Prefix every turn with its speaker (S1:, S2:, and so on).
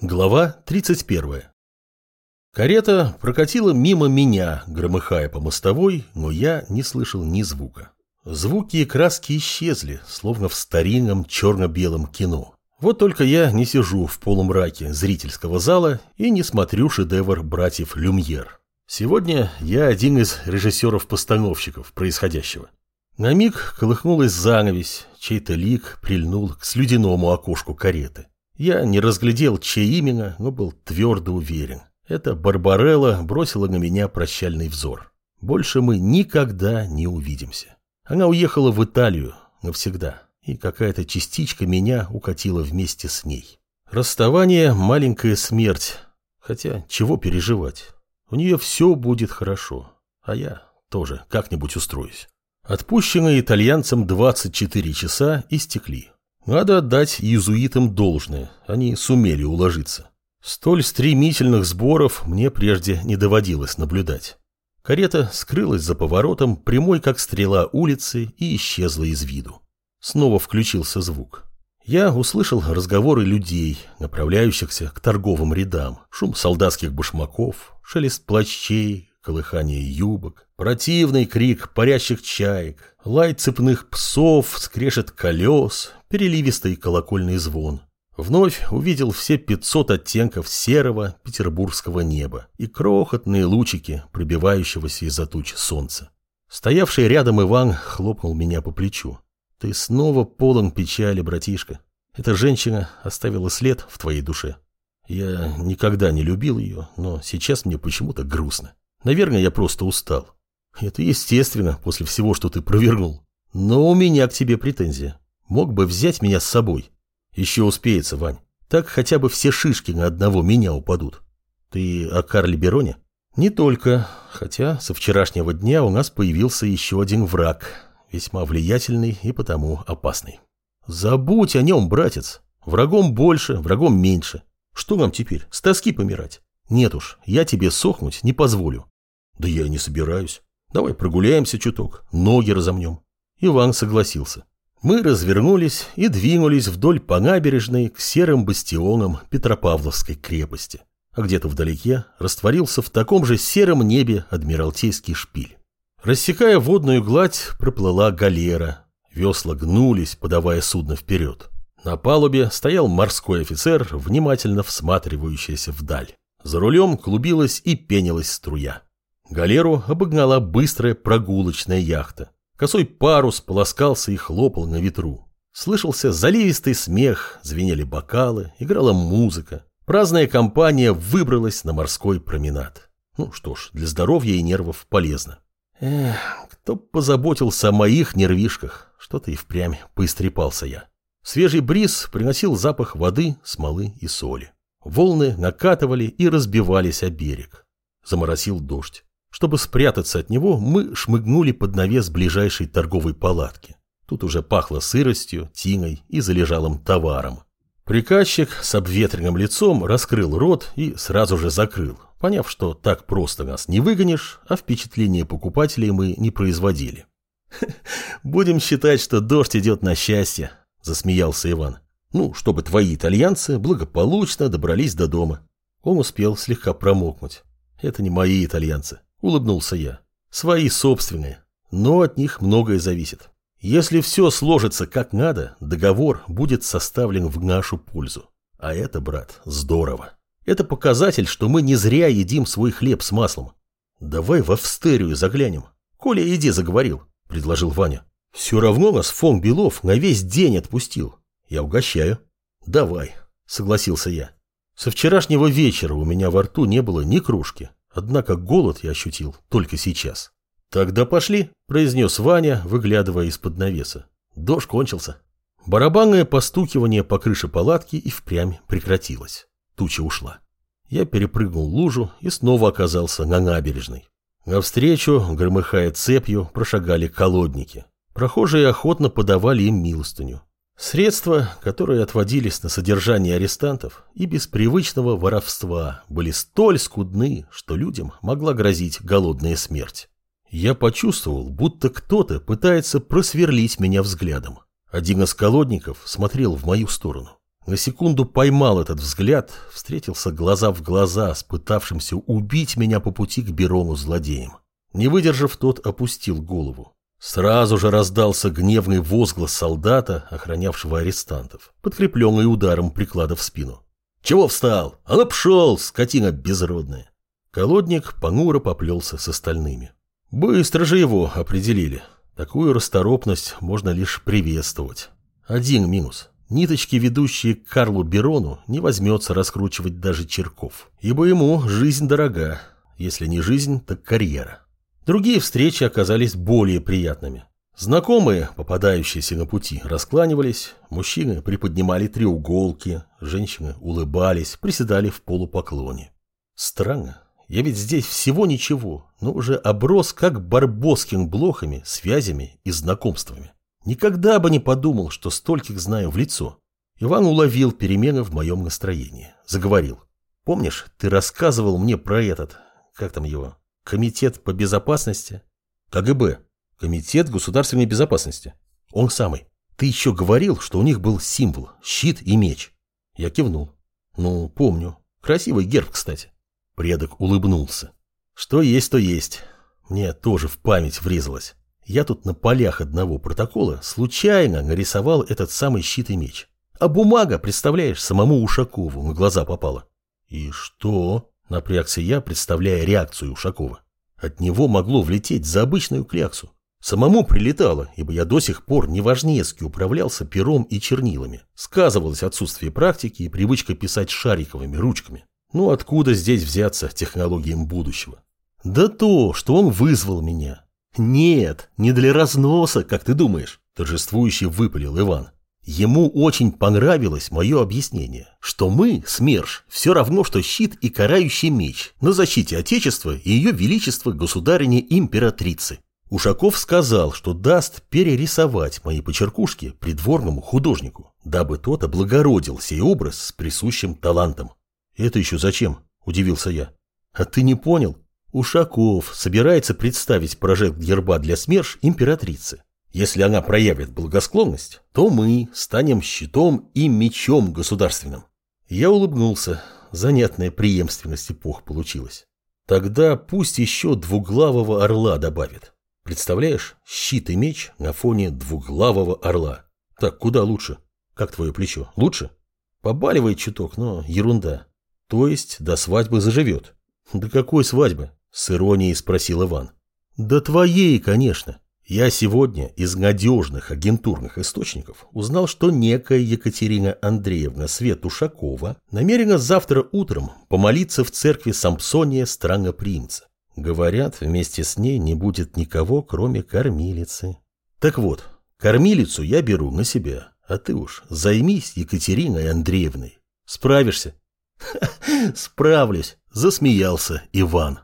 S1: Глава 31. Карета прокатила мимо меня, громыхая по мостовой, но я не слышал ни звука. Звуки и краски исчезли, словно в старинном черно-белом кино. Вот только я не сижу в полумраке зрительского зала и не смотрю шедевр братьев Люмьер. Сегодня я один из режиссеров-постановщиков происходящего. На миг колыхнулась занавесь, чей-то лик прильнул к слюдяному окошку кареты. Я не разглядел, чей именно, но был твердо уверен. Это Барбарелла бросила на меня прощальный взор. Больше мы никогда не увидимся. Она уехала в Италию навсегда, и какая-то частичка меня укатила вместе с ней. Расставание – маленькая смерть. Хотя, чего переживать? У нее все будет хорошо, а я тоже как-нибудь устроюсь. Отпущенные итальянцам 24 часа истекли. Надо отдать иезуитам должное, они сумели уложиться. Столь стремительных сборов мне прежде не доводилось наблюдать. Карета скрылась за поворотом, прямой как стрела улицы, и исчезла из виду. Снова включился звук. Я услышал разговоры людей, направляющихся к торговым рядам, шум солдатских башмаков, шелест плащей, колыхание юбок, противный крик парящих чаек, лай цепных псов, скрежет колес, переливистый колокольный звон. Вновь увидел все 500 оттенков серого петербургского неба и крохотные лучики, пробивающегося из-за туч солнца. Стоявший рядом Иван хлопнул меня по плечу. «Ты снова полон печали, братишка. Эта женщина оставила след в твоей душе. Я никогда не любил ее, но сейчас мне почему-то грустно. Наверное, я просто устал. Это естественно после всего, что ты провернул. Но у меня к тебе претензия. Мог бы взять меня с собой. Еще успеется, Вань. Так хотя бы все шишки на одного меня упадут. Ты о Карле Бероне? Не только. Хотя со вчерашнего дня у нас появился еще один враг. Весьма влиятельный и потому опасный. Забудь о нем, братец. Врагом больше, врагом меньше. Что нам теперь, с тоски помирать? Нет уж, я тебе сохнуть не позволю. Да я не собираюсь. Давай прогуляемся чуток, ноги разомнем. Иван согласился. Мы развернулись и двинулись вдоль по набережной к серым бастионам Петропавловской крепости. А где-то вдалеке растворился в таком же сером небе Адмиралтейский шпиль. Рассекая водную гладь, проплыла галера. Весла гнулись, подавая судно вперед. На палубе стоял морской офицер, внимательно всматривающийся вдаль. За рулем клубилась и пенилась струя. Галеру обогнала быстрая прогулочная яхта. Косой парус полоскался и хлопал на ветру. Слышался заливистый смех, звенели бокалы, играла музыка. Праздная компания выбралась на морской променад. Ну что ж, для здоровья и нервов полезно. Эх, кто позаботился о моих нервишках? Что-то и впрямь поистрепался я. Свежий бриз приносил запах воды, смолы и соли. Волны накатывали и разбивались о берег. Заморосил дождь. Чтобы спрятаться от него, мы шмыгнули под навес ближайшей торговой палатки. Тут уже пахло сыростью, тиной и залежалым товаром. Приказчик с обветренным лицом раскрыл рот и сразу же закрыл, поняв, что так просто нас не выгонишь, а впечатление покупателей мы не производили. «Будем считать, что дождь идет на счастье», – засмеялся Иван. «Ну, чтобы твои итальянцы благополучно добрались до дома». Он успел слегка промокнуть. «Это не мои итальянцы. Улыбнулся я. Свои собственные. Но от них многое зависит. Если все сложится как надо, договор будет составлен в нашу пользу. А это, брат, здорово. Это показатель, что мы не зря едим свой хлеб с маслом. Давай в Австерию заглянем. Коля иди заговорил, предложил Ваня. Все равно нас фон Белов на весь день отпустил. Я угощаю. Давай, согласился я. Со вчерашнего вечера у меня во рту не было ни кружки. Однако голод я ощутил только сейчас. «Тогда пошли», – произнес Ваня, выглядывая из-под навеса. Дождь кончился. Барабанное постукивание по крыше палатки и впрямь прекратилось. Туча ушла. Я перепрыгнул лужу и снова оказался на набережной. Навстречу, громыхая цепью, прошагали колодники. Прохожие охотно подавали им милостыню. Средства, которые отводились на содержание арестантов и без привычного воровства, были столь скудны, что людям могла грозить голодная смерть. Я почувствовал, будто кто-то пытается просверлить меня взглядом. Один из колодников смотрел в мою сторону. На секунду поймал этот взгляд, встретился глаза в глаза с пытавшимся убить меня по пути к Берону злодеем. Не выдержав, тот опустил голову. Сразу же раздался гневный возглас солдата, охранявшего арестантов, подкрепленный ударом приклада в спину. «Чего встал? А ну пшел, скотина безродная!» Колодник понуро поплелся с остальными. Быстро же его определили. Такую расторопность можно лишь приветствовать. Один минус. Ниточки, ведущие к Карлу Берону, не возьмется раскручивать даже Черков, ибо ему жизнь дорога, если не жизнь, так карьера. Другие встречи оказались более приятными. Знакомые, попадающиеся на пути, раскланивались, мужчины приподнимали треуголки, женщины улыбались, приседали в полупоклоне. Странно, я ведь здесь всего ничего, но уже оброс как Барбоскин блохами, связями и знакомствами. Никогда бы не подумал, что стольких знаю в лицо. Иван уловил перемены в моем настроении. Заговорил. Помнишь, ты рассказывал мне про этот, как там его, комитет по безопасности? КГБ. Комитет государственной безопасности. Он самый. Ты еще говорил, что у них был символ, щит и меч. Я кивнул. Ну, помню. Красивый герб, кстати. Предок улыбнулся. Что есть, то есть. Мне тоже в память врезалось. Я тут на полях одного протокола случайно нарисовал этот самый щит и меч. А бумага, представляешь, самому Ушакову на глаза попала. И что? Напрягся я, представляя реакцию Ушакова. От него могло влететь за обычную кляксу. Самому прилетало, ибо я до сих пор неважнецки управлялся пером и чернилами. Сказывалось отсутствие практики и привычка писать шариковыми ручками. Ну откуда здесь взяться технологиям будущего? Да то, что он вызвал меня. Нет, не для разноса, как ты думаешь, торжествующе выпалил Иван. Ему очень понравилось мое объяснение, что мы, СМЕРШ, все равно, что щит и карающий меч на защите Отечества и ее величества государине императрицы. Ушаков сказал, что даст перерисовать мои почеркушки придворному художнику, дабы тот облагородил сей образ с присущим талантом. «Это еще зачем?» – удивился я. «А ты не понял? Ушаков собирается представить прожект герба для СМЕРШ императрицы. Если она проявит благосклонность, то мы станем щитом и мечом государственным». Я улыбнулся. Занятная преемственность эпох получилась. Тогда пусть еще двуглавого орла добавит. Представляешь, щит и меч на фоне двуглавого орла. Так, куда лучше? Как твое плечо? Лучше? Побаливает чуток, но ерунда. То есть до свадьбы заживет. До какой свадьбы? С иронией спросил Иван. До твоей, конечно. Я сегодня из надежных агентурных источников узнал, что некая Екатерина Андреевна Светушакова намерена завтра утром помолиться в церкви Сампсония Странноприимца. Говорят, вместе с ней не будет никого, кроме кормилицы. Так вот, кормилицу я беру на себя, а ты уж займись Екатериной Андреевной. Справишься? Справлюсь, засмеялся Иван.